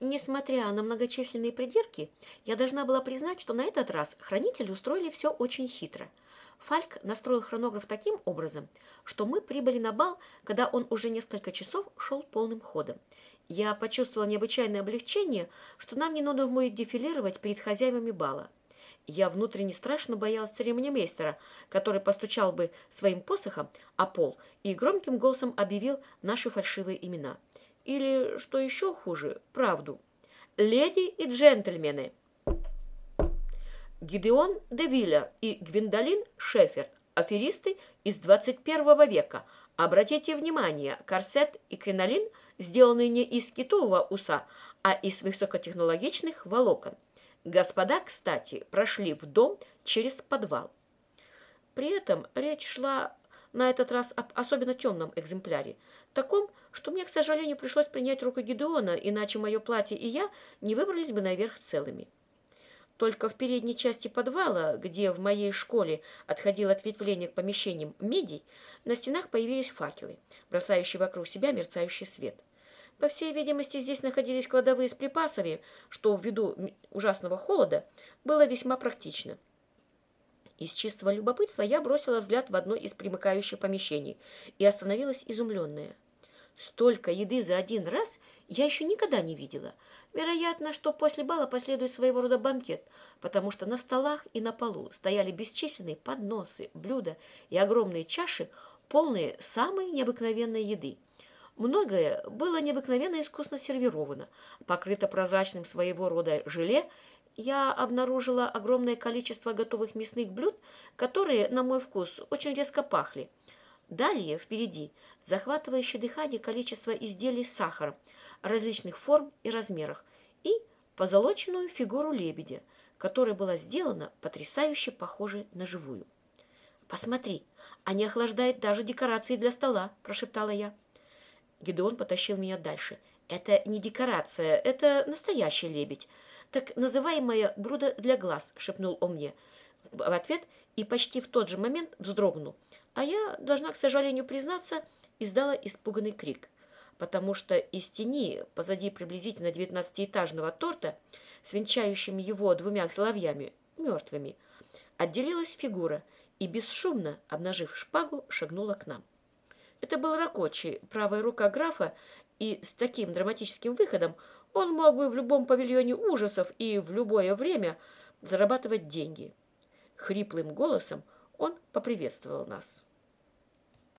Несмотря на многочисленные придирки, я должна была признать, что на этот раз хранители устроили все очень хитро. Фальк настроил хронограф таким образом, что мы прибыли на бал, когда он уже несколько часов шел полным ходом. Я почувствовала необычайное облегчение, что нам не нужно будет дефилировать перед хозяевами бала. Я внутренне страшно боялась церемонимейстера, который постучал бы своим посохом о пол и громким голосом объявил наши фальшивые имена. Или, что еще хуже, правду. «Леди и джентльмены!» Гидеон де Виллер и Гвиндолин Шеферд, аферисты из 21 века. Обратите внимание, корсет и кринолин сделаны не из китового уса, а из высокотехнологичных волокон. Господа, кстати, прошли в дом через подвал. При этом речь шла на этот раз об особенно темном экземпляре, таком, что мне, к сожалению, пришлось принять руку Гедеона, иначе мое платье и я не выбрались бы наверх целыми. Только в передней части подвала, где в моей школе отходило ответвление к помещениям медий, на стенах появились факелы, бросающие вокруг себя мерцающий свет. По всей видимости, здесь находились кладовые с припасами, что ввиду ужасного холода было весьма практично. Из чистого любопытства я бросила взгляд в одно из примыкающих помещений и остановилась изумленная. Столько еды за один раз я еще никогда не видела. Вероятно, что после бала последует своего рода банкет, потому что на столах и на полу стояли бесчисленные подносы, блюда и огромные чаши, полные самой необыкновенной еды. Многое было необыкновенно искусно сервировано, покрыто прозрачным своего рода желе. Я обнаружила огромное количество готовых мясных блюд, которые, на мой вкус, очень резко пахли. Далее, впереди, захватывающее дыхание количество изделий с сахаром различных форм и размерах и позолоченную фигуру лебедя, которая была сделана потрясающе похожей на живую. «Посмотри, они охлаждают даже декорации для стола», – прошептала я. Гедеон потащил меня дальше. «Это не декорация, это настоящий лебедь. Так называемое блюдо для глаз», — шепнул он мне в ответ и почти в тот же момент вздрогнул. А я, должна, к сожалению, признаться, издала испуганный крик, потому что из тени, позади приблизительно девятнадцатиэтажного торта, с венчающими его двумя соловьями, мертвыми, отделилась фигура и, бесшумно, обнажив шпагу, шагнула к нам. Это был Ракочи, правая рука графа, и с таким драматическим выходом он мог бы в любом павильоне ужасов и в любое время зарабатывать деньги. Хриплым голосом он поприветствовал нас.